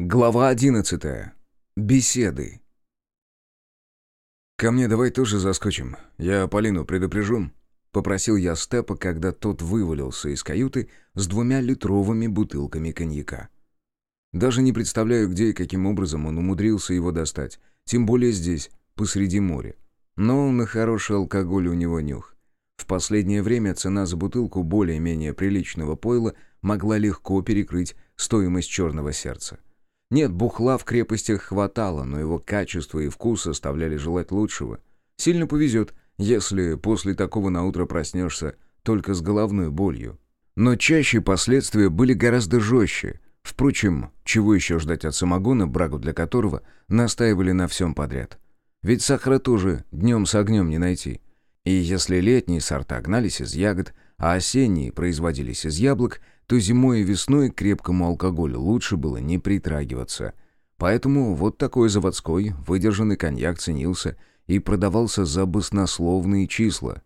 Глава одиннадцатая. Беседы. «Ко мне давай тоже заскочим. Я Полину предупрежу», — попросил я Степа, когда тот вывалился из каюты с двумя литровыми бутылками коньяка. Даже не представляю, где и каким образом он умудрился его достать, тем более здесь, посреди моря. Но на хороший алкоголь у него нюх. В последнее время цена за бутылку более-менее приличного пойла могла легко перекрыть стоимость черного сердца. Нет, бухла в крепостях хватало, но его качество и вкус оставляли желать лучшего. Сильно повезет, если после такого наутро проснешься только с головной болью. Но чаще последствия были гораздо жестче. Впрочем, чего еще ждать от самогона, брагу для которого настаивали на всем подряд. Ведь сахара тоже днем с огнем не найти. И если летние сорта гнались из ягод, а осенние производились из яблок, то зимой и весной к крепкому алкоголю лучше было не притрагиваться. Поэтому вот такой заводской, выдержанный коньяк ценился и продавался за баснословные числа.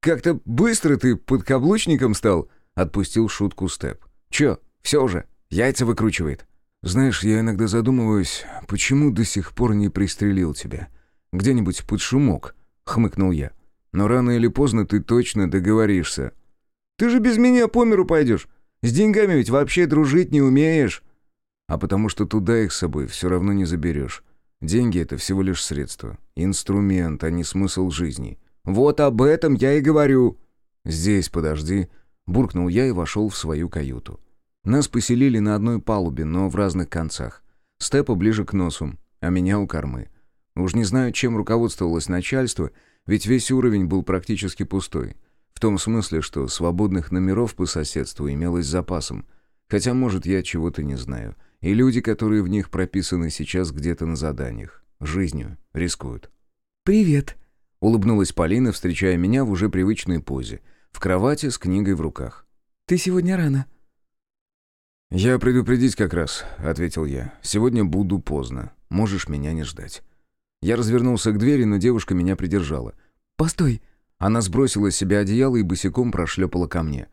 «Как-то быстро ты подкаблучником стал?» — отпустил шутку Степ. «Чё, все уже, яйца выкручивает». «Знаешь, я иногда задумываюсь, почему до сих пор не пристрелил тебя? Где-нибудь под шумок», — хмыкнул я. «Но рано или поздно ты точно договоришься». «Ты же без меня по миру пойдешь. С деньгами ведь вообще дружить не умеешь». «А потому что туда их с собой все равно не заберешь. Деньги — это всего лишь средство, инструмент, а не смысл жизни». «Вот об этом я и говорю». «Здесь подожди», — буркнул я и вошел в свою каюту. Нас поселили на одной палубе, но в разных концах. Степа ближе к носу, а меня у кормы. Уж не знаю, чем руководствовалось начальство, ведь весь уровень был практически пустой. В том смысле, что свободных номеров по соседству имелось запасом. Хотя, может, я чего-то не знаю. И люди, которые в них прописаны сейчас где-то на заданиях. Жизнью рискуют. «Привет», — улыбнулась Полина, встречая меня в уже привычной позе. В кровати с книгой в руках. «Ты сегодня рано». «Я предупредить как раз», — ответил я. «Сегодня буду поздно. Можешь меня не ждать». Я развернулся к двери, но девушка меня придержала. «Постой», она сбросила с себя одеяло и босиком прошлепала ко мне.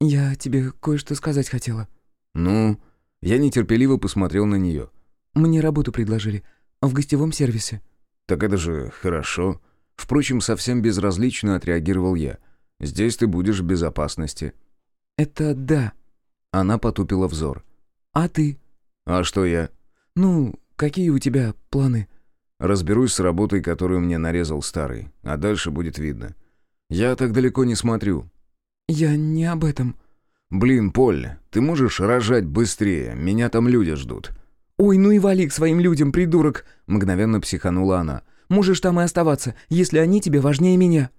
«Я тебе кое-что сказать хотела». «Ну?» Я нетерпеливо посмотрел на нее. «Мне работу предложили. В гостевом сервисе». «Так это же хорошо». Впрочем, совсем безразлично отреагировал я. «Здесь ты будешь в безопасности». «Это да». Она потупила взор. «А ты?» «А что я?» «Ну, какие у тебя планы?» «Разберусь с работой, которую мне нарезал старый, а дальше будет видно. «Я так далеко не смотрю». «Я не об этом». «Блин, Поль, ты можешь рожать быстрее? Меня там люди ждут». «Ой, ну и вали к своим людям, придурок!» Мгновенно психанула она. «Можешь там и оставаться, если они тебе важнее меня».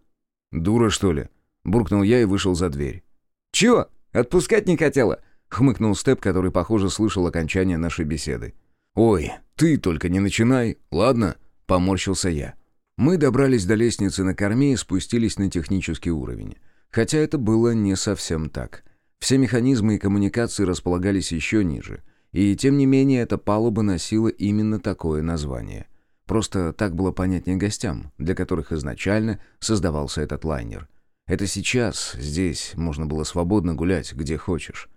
«Дура, что ли?» Буркнул я и вышел за дверь. «Чего? Отпускать не хотела?» Хмыкнул Степ, который, похоже, слышал окончание нашей беседы. «Ой, ты только не начинай, ладно?» Поморщился я. Мы добрались до лестницы на корме и спустились на технический уровень. Хотя это было не совсем так. Все механизмы и коммуникации располагались еще ниже. И тем не менее эта палуба носила именно такое название. Просто так было понятнее гостям, для которых изначально создавался этот лайнер. Это сейчас, здесь, можно было свободно гулять, где хочешь.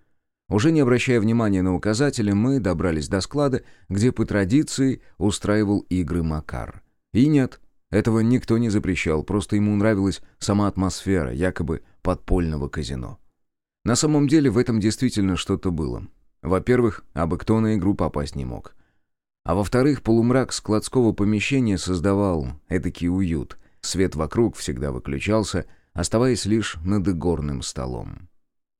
Уже не обращая внимания на указатели, мы добрались до склада, где по традиции устраивал игры Макар. И нет, этого никто не запрещал, просто ему нравилась сама атмосфера, якобы подпольного казино. На самом деле в этом действительно что-то было. Во-первых, абы кто на игру попасть не мог. А во-вторых, полумрак складского помещения создавал эдакий уют. Свет вокруг всегда выключался, оставаясь лишь над игорным столом.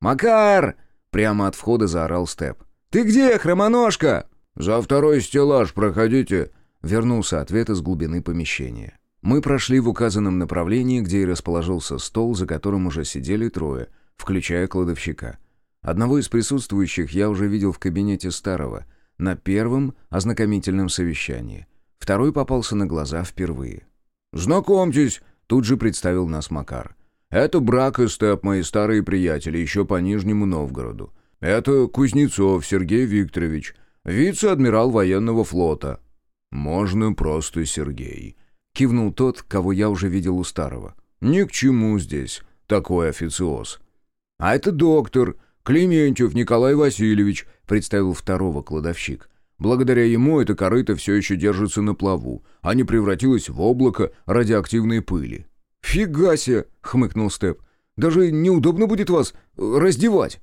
«Макар!» — прямо от входа заорал Степ. «Ты где, хромоножка?» «За второй стеллаж проходите!» — вернулся ответ из глубины помещения. Мы прошли в указанном направлении, где и расположился стол, за которым уже сидели трое, включая кладовщика. Одного из присутствующих я уже видел в кабинете старого, на первом ознакомительном совещании. Второй попался на глаза впервые. «Знакомьтесь!» — тут же представил нас Макар. «Это Брак и Степ, мои старые приятели, еще по Нижнему Новгороду. Это Кузнецов Сергей Викторович, вице-адмирал военного флота». «Можно просто Сергей», — кивнул тот, кого я уже видел у старого. «Ни к чему здесь такой официоз». «А это доктор Клементьев Николай Васильевич», — представил второго кладовщик. Благодаря ему эта корыта все еще держится на плаву, а не превратилась в облако радиоактивной пыли». «Фига себе!» — хмыкнул Степ. «Даже неудобно будет вас раздевать!»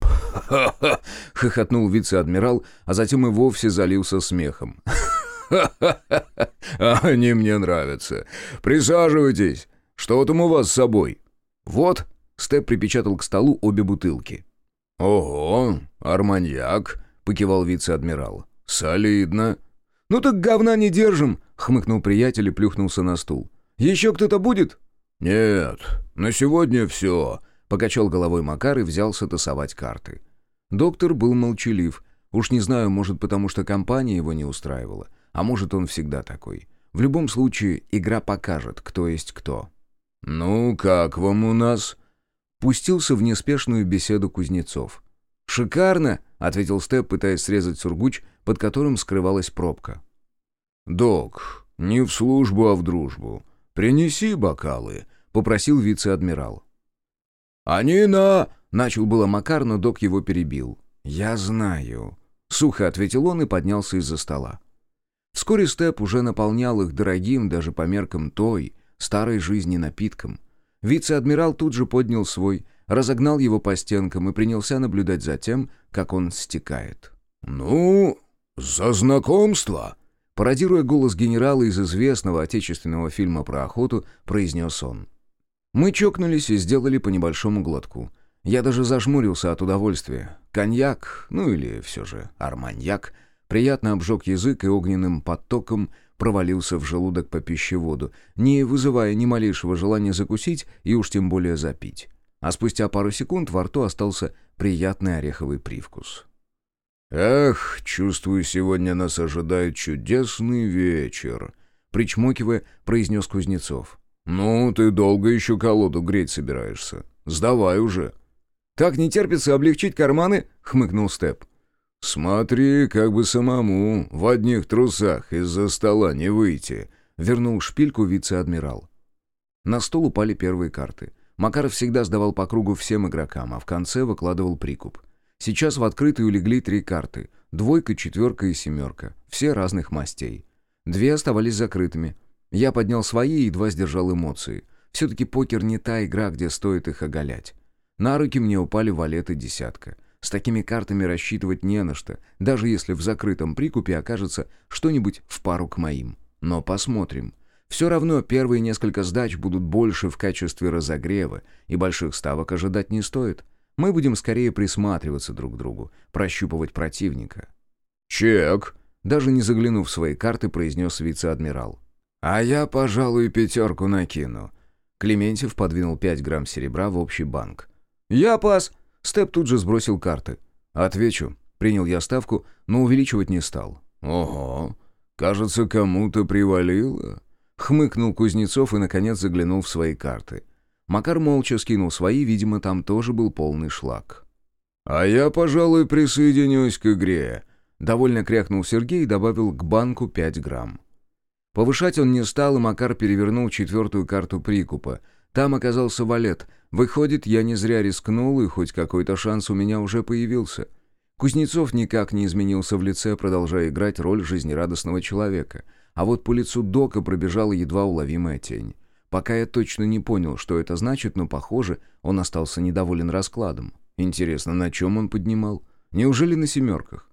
«Ха-ха!» — хохотнул вице-адмирал, а затем и вовсе залился смехом. «Ха-ха-ха! Они мне нравятся. Присаживайтесь. Что там у вас с собой?» «Вот!» — Степ припечатал к столу обе бутылки. «Ого! Арманьяк!» — покивал вице-адмирал. «Солидно». «Ну так говна не держим!» — хмыкнул приятель и плюхнулся на стул. «Еще кто-то будет?» «Нет, на сегодня все», — покачал головой Макар и взялся тасовать карты. Доктор был молчалив. Уж не знаю, может, потому что компания его не устраивала, а может, он всегда такой. В любом случае, игра покажет, кто есть кто. «Ну, как вам у нас?» Пустился в неспешную беседу Кузнецов. «Шикарно!» — ответил Степ, пытаясь срезать сургуч, под которым скрывалась пробка. «Док, не в службу, а в дружбу. Принеси бокалы», — попросил вице-адмирал. «Они на...» — начал было Макар, но док его перебил. «Я знаю», — сухо ответил он и поднялся из-за стола. Вскоре Степ уже наполнял их дорогим даже по меркам той, старой жизни напитком. Вице-адмирал тут же поднял свой, разогнал его по стенкам и принялся наблюдать за тем, как он стекает. «Ну, за знакомство!» Пародируя голос генерала из известного отечественного фильма про охоту, произнес он. Мы чокнулись и сделали по небольшому глотку. Я даже зажмурился от удовольствия. Коньяк, ну или все же арманьяк, приятно обжег язык и огненным потоком провалился в желудок по пищеводу, не вызывая ни малейшего желания закусить и уж тем более запить а спустя пару секунд во рту остался приятный ореховый привкус. «Эх, чувствую, сегодня нас ожидает чудесный вечер», — причмокивая, произнес Кузнецов. «Ну, ты долго еще колоду греть собираешься. Сдавай уже». «Так не терпится облегчить карманы?» — хмыкнул Степ. «Смотри, как бы самому в одних трусах из-за стола не выйти», — вернул шпильку вице-адмирал. На стол упали первые карты — Макаров всегда сдавал по кругу всем игрокам, а в конце выкладывал прикуп. Сейчас в открытую легли три карты. Двойка, четверка и семерка. Все разных мастей. Две оставались закрытыми. Я поднял свои и едва сдержал эмоции. Все-таки покер не та игра, где стоит их оголять. На руки мне упали валеты десятка. С такими картами рассчитывать не на что, даже если в закрытом прикупе окажется что-нибудь в пару к моим. Но посмотрим. Все равно первые несколько сдач будут больше в качестве разогрева, и больших ставок ожидать не стоит. Мы будем скорее присматриваться друг к другу, прощупывать противника. «Чек!» — даже не заглянув в свои карты, произнес вице-адмирал. «А я, пожалуй, пятерку накину». Клементьев подвинул 5 грамм серебра в общий банк. «Я пас!» — Степ тут же сбросил карты. «Отвечу». Принял я ставку, но увеличивать не стал. «Ого! Кажется, кому-то привалило». Хмыкнул Кузнецов и, наконец, заглянул в свои карты. Макар молча скинул свои, видимо, там тоже был полный шлак. «А я, пожалуй, присоединюсь к игре», — довольно крякнул Сергей и добавил к банку пять грамм. Повышать он не стал, и Макар перевернул четвертую карту прикупа. Там оказался валет. Выходит, я не зря рискнул, и хоть какой-то шанс у меня уже появился. Кузнецов никак не изменился в лице, продолжая играть роль жизнерадостного человека — а вот по лицу Дока пробежала едва уловимая тень. Пока я точно не понял, что это значит, но, похоже, он остался недоволен раскладом. Интересно, на чем он поднимал? Неужели на семерках?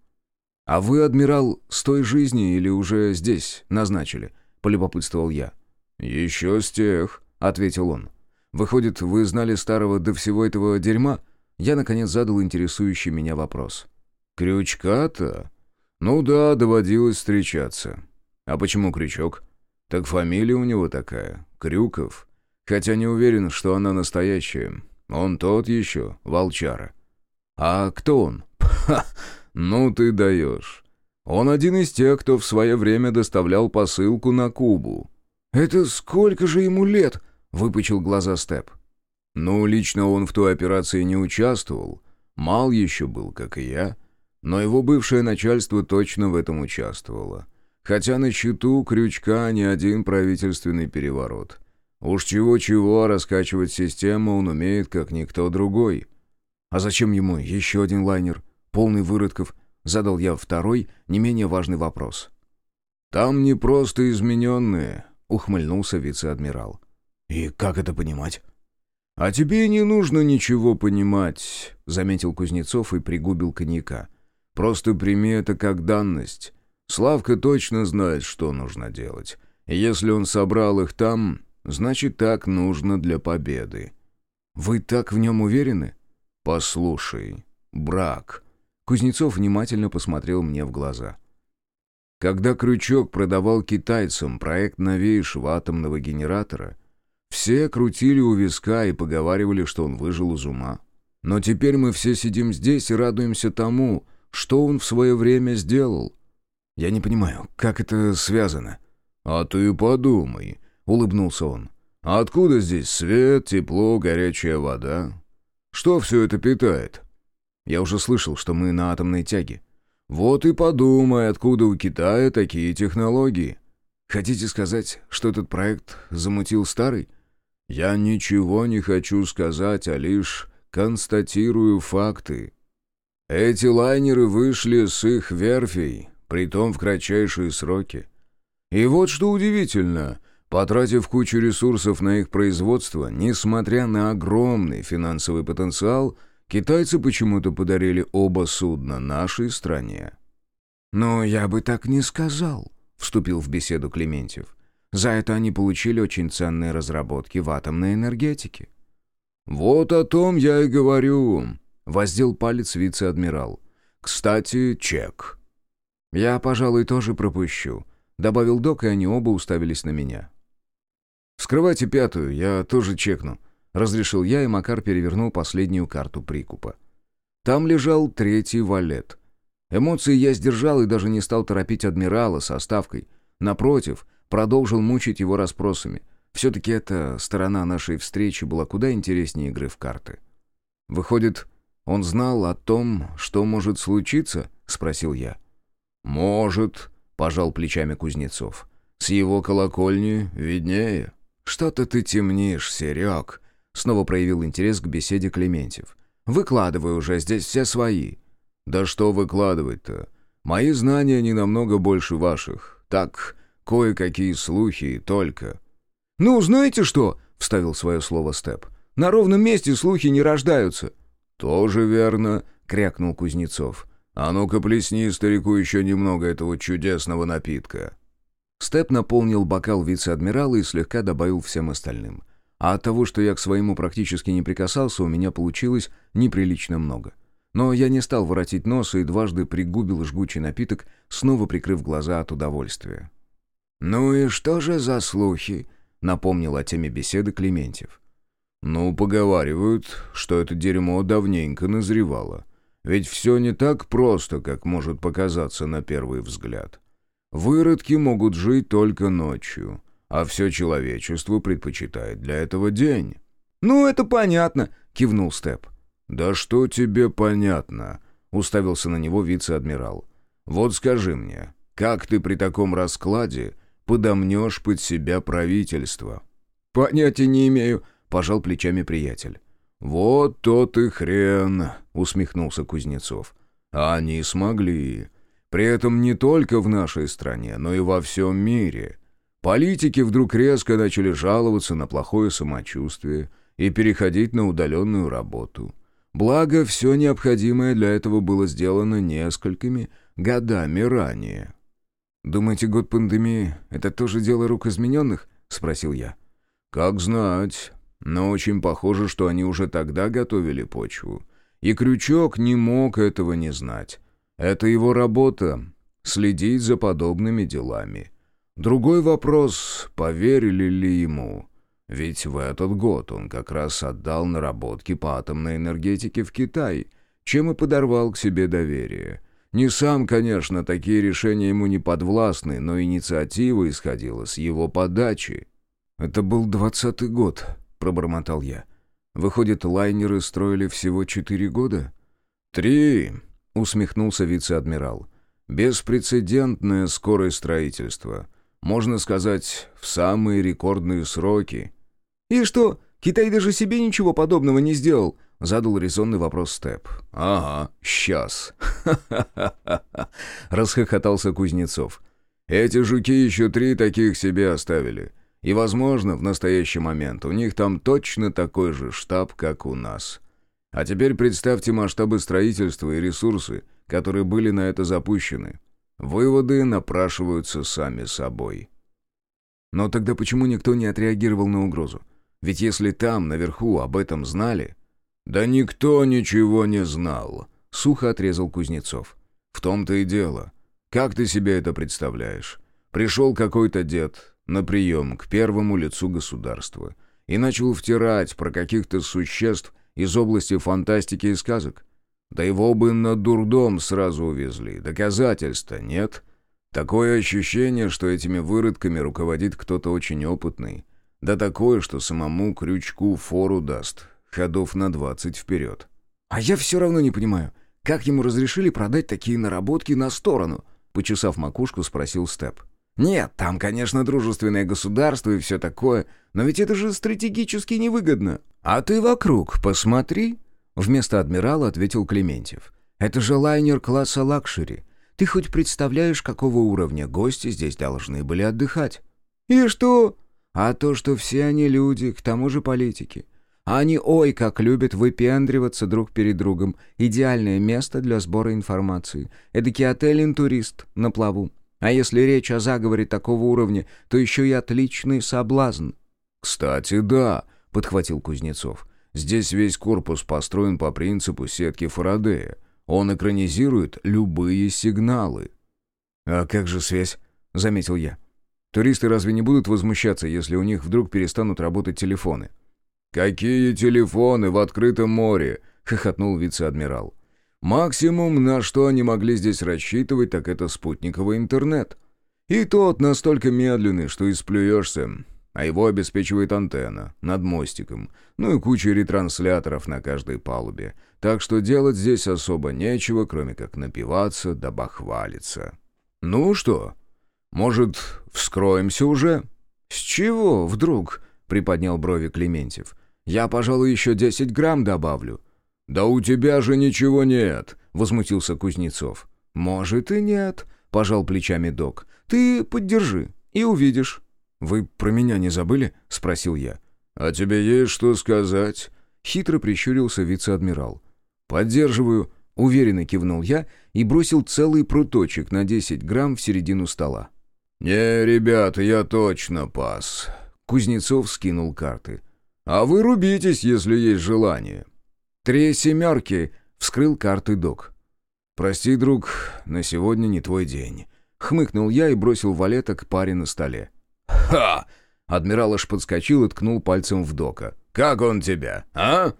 «А вы, адмирал, с той жизни или уже здесь назначили?» — полюбопытствовал я. «Еще с тех», — ответил он. «Выходит, вы знали старого до всего этого дерьма?» Я, наконец, задал интересующий меня вопрос. «Крючка-то? Ну да, доводилось встречаться. А почему Крючок? Так фамилия у него такая, Крюков. Хотя не уверен, что она настоящая. Он тот еще, волчара. А кто он? Ха, ну ты даешь. Он один из тех, кто в свое время доставлял посылку на Кубу. «Это сколько же ему лет?» — выпучил глаза Степ. «Ну, лично он в той операции не участвовал. Мал еще был, как и я. Но его бывшее начальство точно в этом участвовало. Хотя на счету крючка не один правительственный переворот. Уж чего-чего, раскачивать систему он умеет, как никто другой. А зачем ему еще один лайнер, полный выродков? Задал я второй, не менее важный вопрос. «Там не просто измененные», — ухмыльнулся вице-адмирал. «И как это понимать?» «А тебе не нужно ничего понимать», — заметил Кузнецов и пригубил коньяка. «Просто прими это как данность. Славка точно знает, что нужно делать. Если он собрал их там, значит, так нужно для победы». «Вы так в нем уверены?» «Послушай, брак». Кузнецов внимательно посмотрел мне в глаза. Когда Крючок продавал китайцам проект новейшего атомного генератора, все крутили у виска и поговаривали, что он выжил из ума. Но теперь мы все сидим здесь и радуемся тому, что он в свое время сделал. Я не понимаю, как это связано. «А ты подумай», — улыбнулся он. «А откуда здесь свет, тепло, горячая вода? Что все это питает?» «Я уже слышал, что мы на атомной тяге». «Вот и подумай, откуда у Китая такие технологии». «Хотите сказать, что этот проект замутил старый?» Я ничего не хочу сказать, а лишь констатирую факты. Эти лайнеры вышли с их верфей, притом в кратчайшие сроки. И вот что удивительно, потратив кучу ресурсов на их производство, несмотря на огромный финансовый потенциал, китайцы почему-то подарили оба судна нашей стране. «Но я бы так не сказал», — вступил в беседу Клементьев. За это они получили очень ценные разработки в атомной энергетике. «Вот о том я и говорю», — воздел палец вице-адмирал. «Кстати, чек». «Я, пожалуй, тоже пропущу», — добавил док, и они оба уставились на меня. «Вскрывайте пятую, я тоже чекну», — разрешил я, и Макар перевернул последнюю карту прикупа. Там лежал третий валет. Эмоции я сдержал и даже не стал торопить адмирала со ставкой. Напротив, Продолжил мучить его расспросами. Все-таки эта сторона нашей встречи была куда интереснее игры в карты. «Выходит, он знал о том, что может случиться?» — спросил я. «Может», — пожал плечами Кузнецов. «С его колокольни виднее». «Что-то ты темнишь, Серег», — снова проявил интерес к беседе Клементьев. «Выкладывай уже, здесь все свои». «Да что выкладывать-то? Мои знания не намного больше ваших. Так, Кое-какие слухи и только. «Ну, знаете что?» — вставил свое слово Степ. «На ровном месте слухи не рождаются». «Тоже верно», — крякнул Кузнецов. «А ну-ка плесни старику еще немного этого чудесного напитка». Степ наполнил бокал вице-адмирала и слегка добавил всем остальным. А от того, что я к своему практически не прикасался, у меня получилось неприлично много. Но я не стал воротить нос и дважды пригубил жгучий напиток, снова прикрыв глаза от удовольствия. «Ну и что же за слухи?» — напомнил о теме беседы Клементьев. «Ну, поговаривают, что это дерьмо давненько назревало. Ведь все не так просто, как может показаться на первый взгляд. Выродки могут жить только ночью, а все человечество предпочитает для этого день». «Ну, это понятно», — кивнул Степ. «Да что тебе понятно?» — уставился на него вице-адмирал. «Вот скажи мне, как ты при таком раскладе подомнешь под себя правительство». «Понятия не имею», — пожал плечами приятель. «Вот тот и хрен», — усмехнулся Кузнецов. «Они смогли. При этом не только в нашей стране, но и во всем мире. Политики вдруг резко начали жаловаться на плохое самочувствие и переходить на удаленную работу. Благо, все необходимое для этого было сделано несколькими годами ранее». «Думаете, год пандемии — это тоже дело рук измененных?» — спросил я. «Как знать. Но очень похоже, что они уже тогда готовили почву. И Крючок не мог этого не знать. Это его работа — следить за подобными делами. Другой вопрос — поверили ли ему?» Ведь в этот год он как раз отдал наработки по атомной энергетике в Китай, чем и подорвал к себе доверие. Не сам, конечно, такие решения ему не подвластны, но инициатива исходила с его подачи. «Это был двадцатый год», — пробормотал я. «Выходит, лайнеры строили всего четыре года?» «Три», — усмехнулся вице-адмирал. «Беспрецедентное скорое строительство. Можно сказать, в самые рекордные сроки». «И что, Китай даже себе ничего подобного не сделал?» Задал резонный вопрос Степ. «Ага, сейчас». Расхохотался Кузнецов. «Эти жуки еще три таких себе оставили. И, возможно, в настоящий момент у них там точно такой же штаб, как у нас. А теперь представьте масштабы строительства и ресурсы, которые были на это запущены. Выводы напрашиваются сами собой». Но тогда почему никто не отреагировал на угрозу? Ведь если там, наверху, об этом знали... «Да никто ничего не знал», — сухо отрезал Кузнецов. «В том-то и дело. Как ты себе это представляешь? Пришел какой-то дед на прием к первому лицу государства и начал втирать про каких-то существ из области фантастики и сказок. Да его бы на дурдом сразу увезли. Доказательства нет. Такое ощущение, что этими выродками руководит кто-то очень опытный. Да такое, что самому крючку фору даст, ходов на двадцать вперед. «А я все равно не понимаю, как ему разрешили продать такие наработки на сторону?» Почесав макушку, спросил Степ. «Нет, там, конечно, дружественное государство и все такое, но ведь это же стратегически невыгодно». «А ты вокруг посмотри», — вместо адмирала ответил Клементьев. «Это же лайнер класса лакшери. Ты хоть представляешь, какого уровня гости здесь должны были отдыхать?» «И что?» «А то, что все они люди, к тому же политики. Они ой как любят выпендриваться друг перед другом. Идеальное место для сбора информации. Эдакий отель-интурист на плаву. А если речь о заговоре такого уровня, то еще и отличный соблазн. «Кстати, да», — подхватил Кузнецов. «Здесь весь корпус построен по принципу сетки Фарадея. Он экранизирует любые сигналы». «А как же связь?» — заметил я. «Туристы разве не будут возмущаться, если у них вдруг перестанут работать телефоны?» «Какие телефоны в открытом море?» — хохотнул вице-адмирал. «Максимум, на что они могли здесь рассчитывать, так это спутниковый интернет. И тот настолько медленный, что и сплюешься, а его обеспечивает антенна над мостиком, ну и куча ретрансляторов на каждой палубе. Так что делать здесь особо нечего, кроме как напиваться да бахвалиться. Ну что, может, вскроемся уже?» «С чего вдруг?» — приподнял брови Клементьев. Я, пожалуй, еще десять грамм добавлю». «Да у тебя же ничего нет», — возмутился Кузнецов. «Может и нет», — пожал плечами док. «Ты поддержи и увидишь». «Вы про меня не забыли?» — спросил я. «А тебе есть что сказать?» — хитро прищурился вице-адмирал. «Поддерживаю», — уверенно кивнул я и бросил целый пруточек на 10 грамм в середину стола. «Не, ребята, я точно пас». Кузнецов скинул карты. А вы рубитесь, если есть желание». «Три семерки!» — вскрыл карты док. «Прости, друг, на сегодня не твой день». Хмыкнул я и бросил валета к паре на столе. «Ха!» — адмирал аж подскочил и ткнул пальцем в дока. «Как он тебя, а?»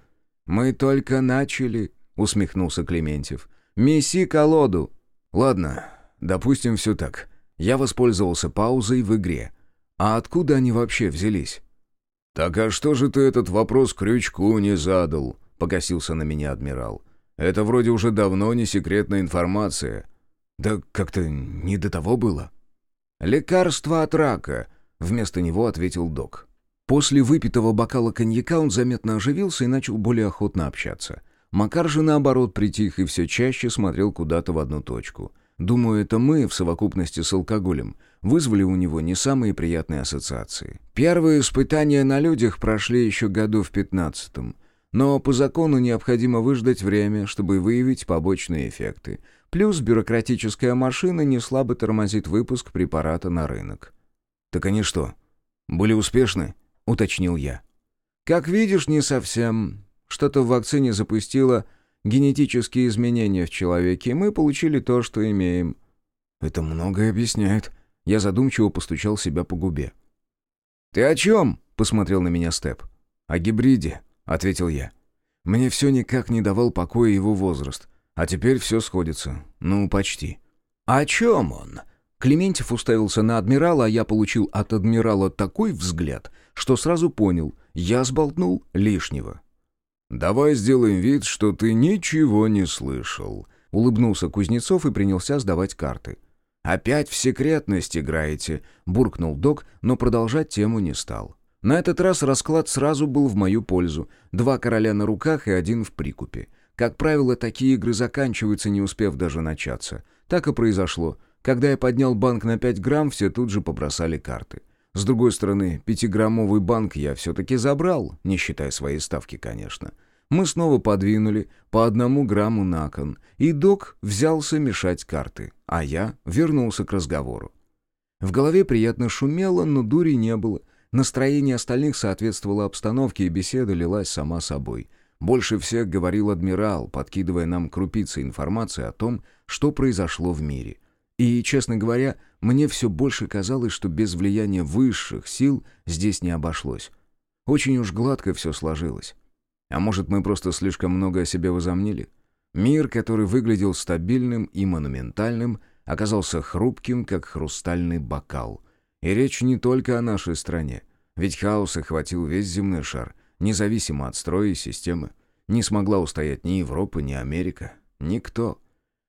«Мы только начали», — усмехнулся Клементьев. «Меси колоду». «Ладно, допустим, все так. Я воспользовался паузой в игре. А откуда они вообще взялись?» «Так а что же ты этот вопрос Крючку не задал?» — покосился на меня адмирал. «Это вроде уже давно не секретная информация». «Да как-то не до того было». «Лекарство от рака», — вместо него ответил док. После выпитого бокала коньяка он заметно оживился и начал более охотно общаться. Макар же, наоборот, притих и все чаще смотрел куда-то в одну точку. Думаю, это мы, в совокупности с алкоголем, вызвали у него не самые приятные ассоциации. Первые испытания на людях прошли еще году в пятнадцатом. Но по закону необходимо выждать время, чтобы выявить побочные эффекты. Плюс бюрократическая машина не слабо тормозит выпуск препарата на рынок. «Так они что, были успешны?» — уточнил я. «Как видишь, не совсем. Что-то в вакцине запустило генетические изменения в человеке, и мы получили то, что имеем». «Это многое объясняет». Я задумчиво постучал себя по губе. «Ты о чем?» — посмотрел на меня Степ. «О гибриде», — ответил я. «Мне все никак не давал покоя его возраст, а теперь все сходится. Ну, почти». «О чем он?» Клементьев уставился на адмирала, а я получил от адмирала такой взгляд, что сразу понял, я сболтнул лишнего. «Давай сделаем вид, что ты ничего не слышал», — улыбнулся Кузнецов и принялся сдавать карты. «Опять в секретность играете», — буркнул док, но продолжать тему не стал. На этот раз расклад сразу был в мою пользу. Два короля на руках и один в прикупе. Как правило, такие игры заканчиваются, не успев даже начаться. Так и произошло. Когда я поднял банк на 5 грамм, все тут же побросали карты. С другой стороны, пятиграммовый банк я все-таки забрал, не считая своей ставки, конечно. Мы снова подвинули по одному грамму на кон, и док взялся мешать карты, а я вернулся к разговору. В голове приятно шумело, но дури не было. Настроение остальных соответствовало обстановке, и беседа лилась сама собой. Больше всех говорил адмирал, подкидывая нам крупицы информации о том, что произошло в мире. И, честно говоря, мне все больше казалось, что без влияния высших сил здесь не обошлось. Очень уж гладко все сложилось. А может, мы просто слишком много о себе возомнили? Мир, который выглядел стабильным и монументальным, оказался хрупким, как хрустальный бокал. И речь не только о нашей стране. Ведь хаос охватил весь земной шар, независимо от строя и системы. Не смогла устоять ни Европа, ни Америка. Никто.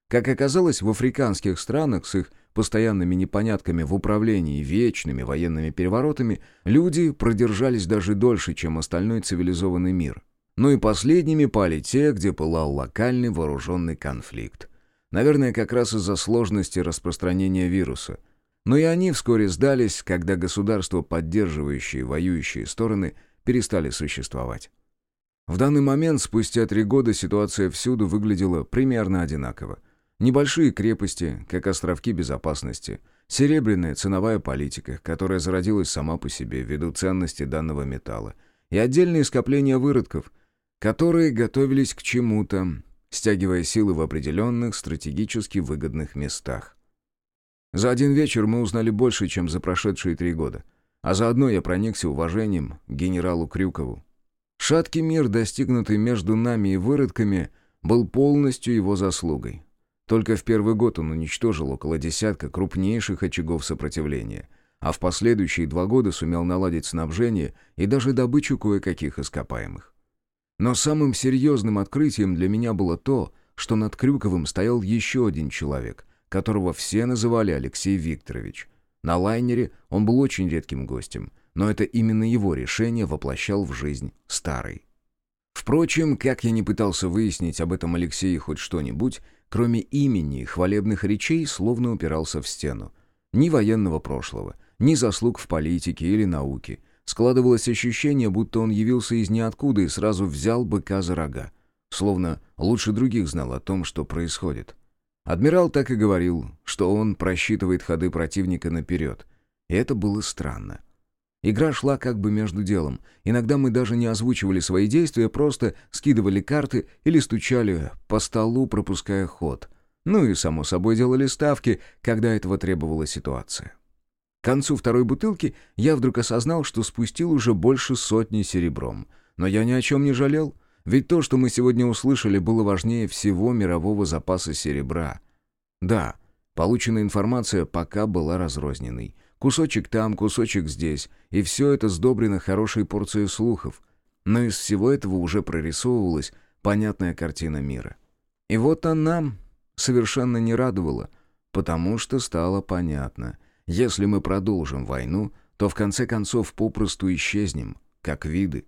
Как оказалось, в африканских странах с их постоянными непонятками в управлении вечными военными переворотами люди продержались даже дольше, чем остальной цивилизованный мир. Ну и последними пали те, где пылал локальный вооруженный конфликт. Наверное, как раз из-за сложности распространения вируса. Но и они вскоре сдались, когда государства, поддерживающие воюющие стороны, перестали существовать. В данный момент, спустя три года, ситуация всюду выглядела примерно одинаково. Небольшие крепости, как островки безопасности, серебряная ценовая политика, которая зародилась сама по себе ввиду ценности данного металла, и отдельные скопления выродков – которые готовились к чему-то, стягивая силы в определенных стратегически выгодных местах. За один вечер мы узнали больше, чем за прошедшие три года, а заодно я проникся уважением к генералу Крюкову. Шаткий мир, достигнутый между нами и выродками, был полностью его заслугой. Только в первый год он уничтожил около десятка крупнейших очагов сопротивления, а в последующие два года сумел наладить снабжение и даже добычу кое-каких ископаемых. Но самым серьезным открытием для меня было то, что над Крюковым стоял еще один человек, которого все называли Алексей Викторович. На лайнере он был очень редким гостем, но это именно его решение воплощал в жизнь старый. Впрочем, как я не пытался выяснить об этом Алексее хоть что-нибудь, кроме имени и хвалебных речей, словно упирался в стену. Ни военного прошлого, ни заслуг в политике или науке — Складывалось ощущение, будто он явился из ниоткуда и сразу взял быка за рога. Словно лучше других знал о том, что происходит. Адмирал так и говорил, что он просчитывает ходы противника наперед. И это было странно. Игра шла как бы между делом. Иногда мы даже не озвучивали свои действия, просто скидывали карты или стучали по столу, пропуская ход. Ну и, само собой, делали ставки, когда этого требовала ситуация. К концу второй бутылки я вдруг осознал, что спустил уже больше сотни серебром. Но я ни о чем не жалел, ведь то, что мы сегодня услышали, было важнее всего мирового запаса серебра. Да, полученная информация пока была разрозненной. Кусочек там, кусочек здесь, и все это сдобрено хорошей порцией слухов. Но из всего этого уже прорисовывалась понятная картина мира. И вот она совершенно не радовала, потому что стало понятно — если мы продолжим войну, то в конце концов попросту исчезнем, как виды.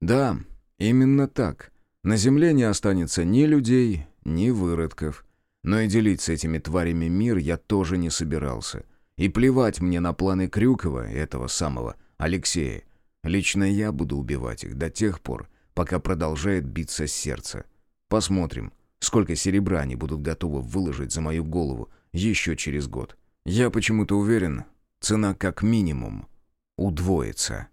Да, именно так. На Земле не останется ни людей, ни выродков. Но и делить с этими тварями мир я тоже не собирался. И плевать мне на планы Крюкова, этого самого Алексея. Лично я буду убивать их до тех пор, пока продолжает биться сердце. Посмотрим, сколько серебра они будут готовы выложить за мою голову еще через год. Я почему-то уверен, цена как минимум удвоится.